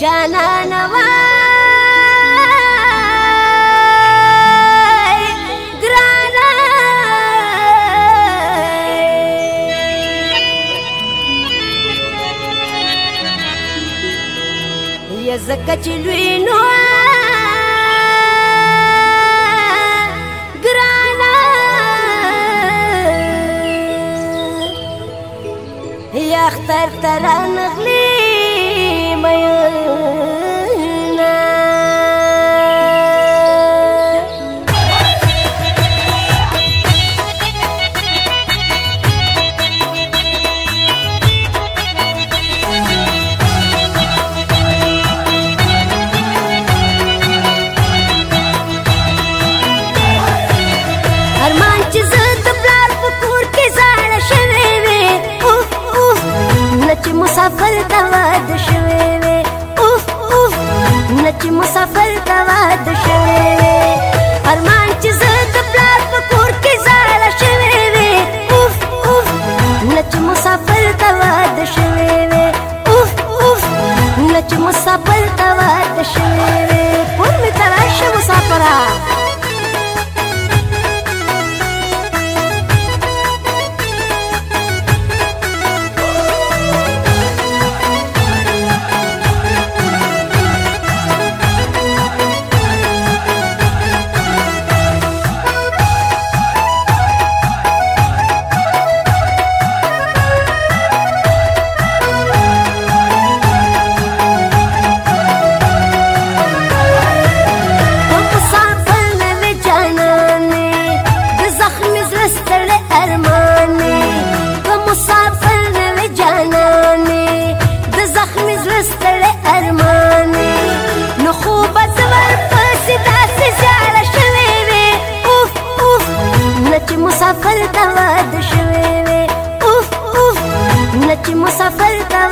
جانانوا زکه چې لوی نو اختر تران غلي ما давай дыши. Y a falta,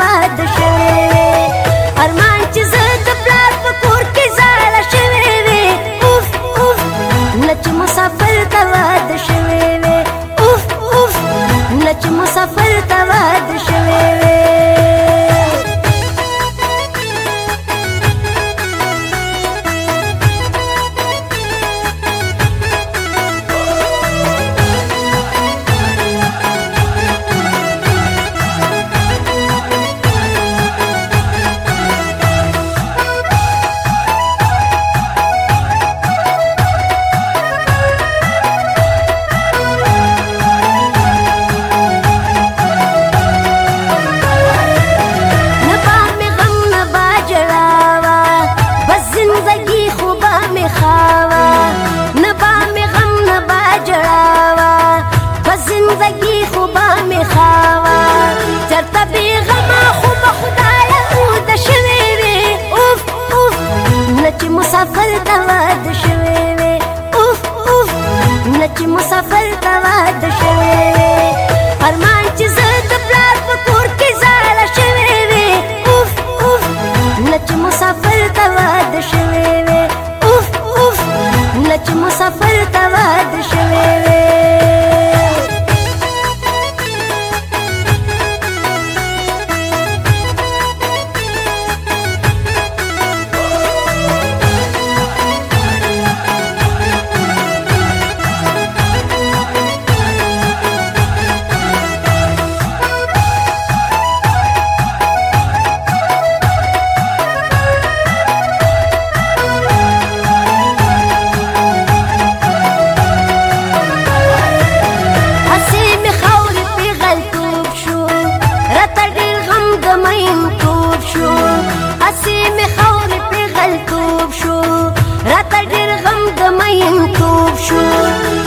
مې کوب شو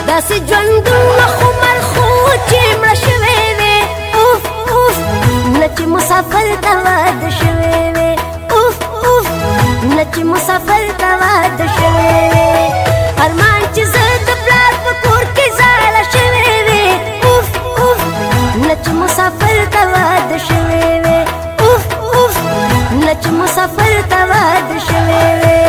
داسې ژوندونه خو مرخو چې مړه شوې وې اوف اوف نه چې مسافر ته واده شوې وې اوف اوف نه چې مسافر ته واده شوې وې ارمان چې زه د پلار په کور کې زاړه شوې وې اوف اوف نه چې مسافر ته واده شوې وې اوف اوف نه چې مسافر ته واده شوې وې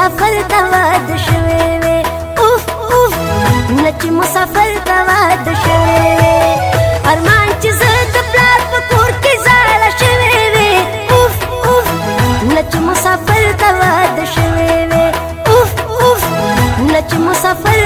مسافر ته واده شوې وې اوف اوف نه چې مسافر ته واده شوې وې ارمان چې زه د پلار په کور کې زاړه شوې وې اوف اوف نه چې مسافر ته واده شوې وې اوف اوف نه چې مسافر